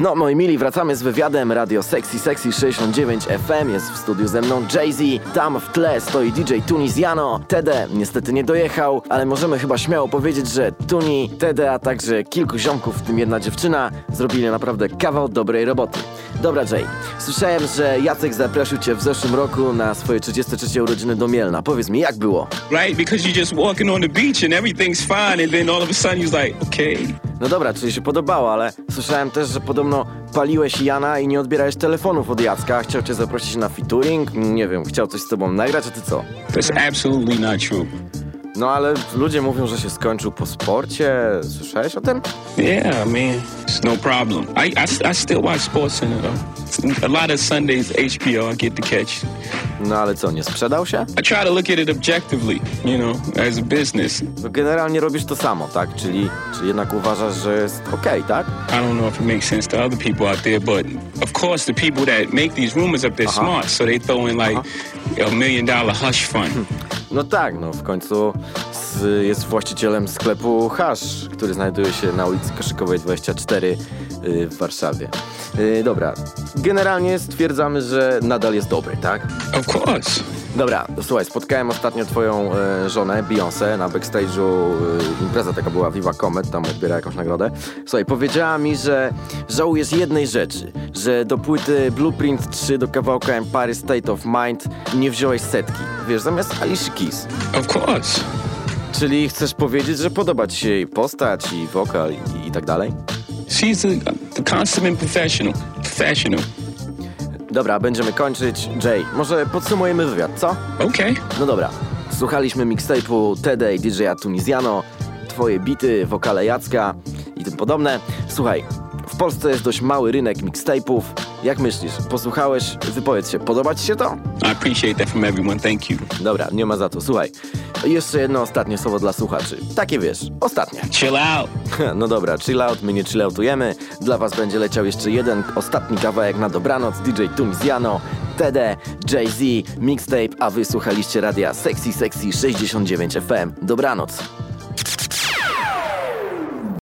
No, moi mili, wracamy z wywiadem. Radio Sexy Sexy 69 FM jest w studiu ze mną Jay-Z. Tam w tle stoi DJ Tunisiano. Tede niestety nie dojechał, ale możemy chyba śmiało powiedzieć, że Tuni, Tede, a także kilku ziomków, w tym jedna dziewczyna, zrobili naprawdę kawał dobrej roboty. Dobra, Jay, słyszałem, że Jacek zaprosił cię w zeszłym roku na swoje 33 urodziny do Mielna. Powiedz mi, jak było? right? Because you're just walking on the beach and everything's fine, and then all of a sudden he's like, okay. No dobra, czyli się podobało, ale słyszałem też, że podobno paliłeś Jana i nie odbierałeś telefonów od Jacka. Chciał cię zaprosić na featuring, nie wiem, chciał coś z tobą nagrać, a ty co? That's absolutely not true. No ale ludzie mówią, że się skończył po sporcie. Słyszałeś o tym? Yeah, man, it's no problem. I, I, I still watch Sports Center though. A lot of Sundays HBO I get to catch. No ale co, nie sprzedał się? I try to look at it objectively, you know, as a business. Generalnie robisz to samo, tak? Czyli, czyli jednak uważasz, że jest okej, tak? I don't know if it makes sense to other people out there, but of course the people that make these rumors up, they're Uh-huh. smart, so they throw in like a million dollar hush fund. No tak, no w końcu jest właścicielem sklepu Hash, który znajduje się na ulicy Koszykowej 24 y, w Warszawie. Y, Dobra, generalnie stwierdzamy, że nadal jest dobry, tak? of course. Dobra, słuchaj, spotkałem ostatnio twoją e, żonę, Beyoncé, na backstage'u, e, impreza taka była, Viva Comet, tam odbiera jakąś nagrodę. Słuchaj, powiedziała mi, że żałujesz jednej rzeczy, że do płyty Blueprint 3 do kawałka Empire State of Mind nie wziąłeś setki, wiesz, zamiast Alicia Keys. Of course. Czyli chcesz powiedzieć, że podoba ci się jej postać i wokal i, i tak dalej? She's a, the consummate professional. Professional. Dobra, będziemy kończyć. Jay, może podsumujemy wywiad, co? Okay. No dobra, słuchaliśmy mixtape'u Tede i DJ-a Tunisiano, twoje bity, wokale Jacka i tym podobne. Słuchaj, Polsce jest dość mały rynek mixtape'ów. Jak myślisz, posłuchałeś, wypowiedz się, podoba ci się to? I appreciate that from everyone. Thank you. Dobra, nie ma za to. Słuchaj, jeszcze jedno ostatnie słowo dla słuchaczy. Takie wiesz, ostatnie. Chill out. No dobra, chill out, my nie chilloutujemy. Dla was będzie leciał jeszcze jeden ostatni kawałek na dobranoc. DJ Tunisiano, TD, Jay-Z, mixtape, a wy słuchaliście radia Sexy Sexy 69 FM. Dobranoc.